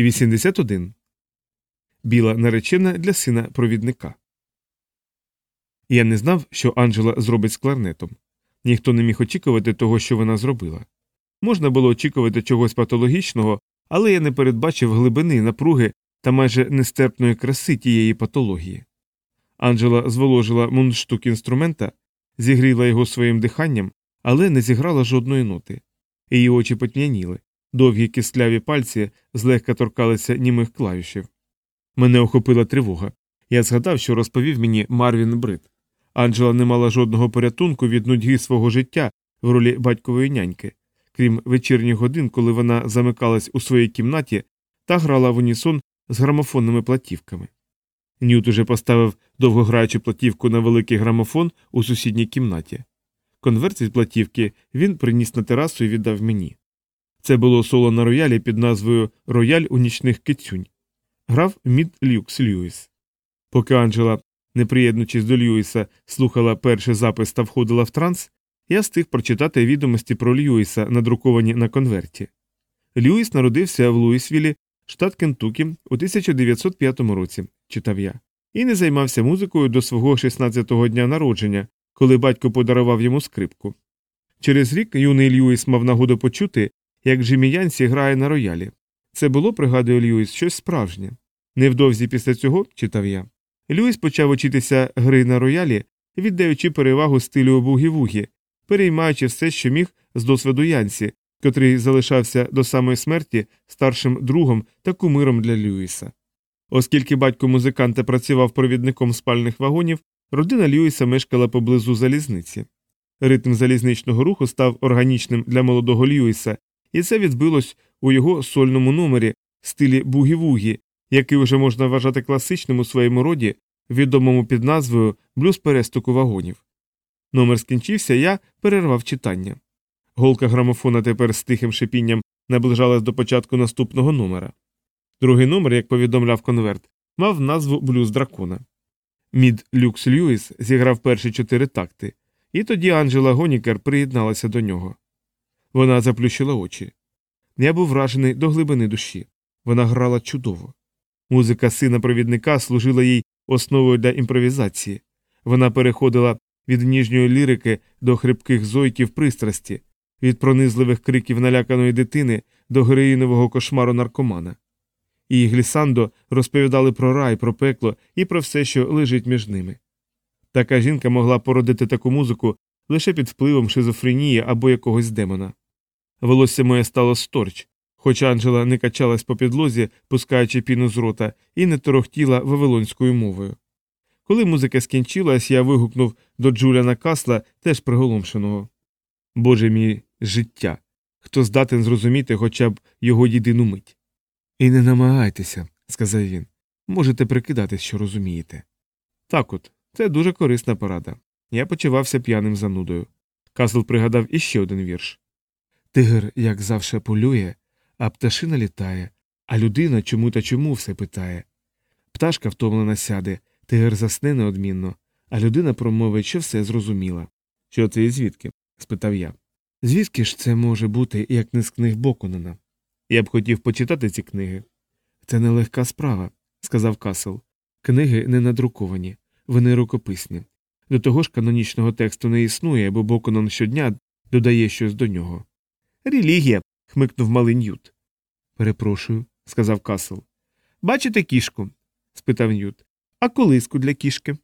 і 81. Біла наречена для сина провідника. Я не знав, що Анджела зробить з кларнетом. Ніхто не міг очікувати того, що вона зробила. Можна було очікувати чогось патологічного, але я не передбачив глибини, напруги та майже нестерпної краси тієї патології. Анджела зволожила мундштук інструмента, зігріла його своїм диханням, але не зіграла жодної ноти. Її очі потьмяніли, довгі кисляві пальці злегка торкалися німих клавішів. Мене охопила тривога. Я згадав, що розповів мені Марвін Брит. Анджела не мала жодного порятунку від нудьги свого життя в ролі батькової няньки, крім вечірніх годин, коли вона замикалась у своїй кімнаті та грала в унісон з грамофонними платівками. Ньют уже поставив довгограючу платівку на великий грамофон у сусідній кімнаті. Конверт від платівки він приніс на терасу і віддав мені. Це було соло на роялі під назвою Рояль у нічних кицюнь. Грав Мід Люкс Льюіс. Поки Анджела, не приєднуючись до Льюіса, слухала перший запис та входила в транс, я встиг прочитати відомості про Льюіса, надруковані на конверті. Льюіс народився в Луїсвілі, штат Кентукі, у 1905 році, читав я, і не займався музикою до свого 16-го дня народження, коли батько подарував йому скрипку. Через рік юний Льюіс мав нагоду почути, як Джиммі Янсі грає на роялі. Це було, пригадує Льюіс, щось справжнє. Невдовзі після цього, читав я, Льюіс почав учитися гри на роялі, віддаючи перевагу стилю бугі-вугі, переймаючи все, що міг з досвіду Янсі, котрий залишався до самої смерті старшим другом та кумиром для Льюіса. Оскільки батько музиканта працював провідником спальних вагонів, родина Льюіса мешкала поблизу залізниці. Ритм залізничного руху став органічним для молодого Льюіса, і це відбилось у його сольному номері стилі бугі-вугі, який вже можна вважати класичним у своєму роді, відомому під назвою Блюз перестуку вагонів. Номер скінчився, я перервав читання. Голка грамофона тепер з тихим шипінням наближалась до початку наступного номера. Другий номер, як повідомляв конверт, мав назву Блюз дракона. Мід Люкс Льюіс зіграв перші чотири такти, і тоді Анджела Гонікер приєдналася до нього. Вона заплющила очі. Я був вражений до глибини душі. Вона грала чудово. Музика сина провідника служила їй основою для імпровізації. Вона переходила від ніжньої лірики до хрипких зойків пристрасті, від пронизливих криків наляканої дитини до героїнового кошмару наркомана. І глісандо розповідали про рай, про пекло і про все, що лежить між ними. Така жінка могла породити таку музику лише під впливом шизофренії або якогось демона. Волосся моє стало сторч, хоч Анджела не качалась по підлозі, пускаючи піну з рота, і не торохтіла вавилонською мовою. Коли музика скінчилась, я вигукнув до Джуляна Касла, теж приголомшеного Боже мій життя, хто здатен зрозуміти хоча б його єдину мить. І не намагайтеся, сказав він. Можете прикидатись, що розумієте. Так от, це дуже корисна порада. Я почувався п'яним занудою. Касл пригадав іще один вірш Тигр, як завше, полює, а пташина літає, а людина чому та чому все питає. Пташка втомлена сяде, тигр засне неодмінно, а людина промовить, що все зрозуміла. Що це і звідки? спитав я. Звідки ж це може бути, як не з книг Боконена? Я б хотів почитати ці книги. Це нелегка справа, сказав Касл. Книги не надруковані, вони рукописні. До того ж канонічного тексту не існує, бо Боконон щодня додає щось до нього. Релігія. хмикнув малий Ньют. Перепрошую, сказав Касл. Бачите кішку? спитав Ньют. А колиску для кішки?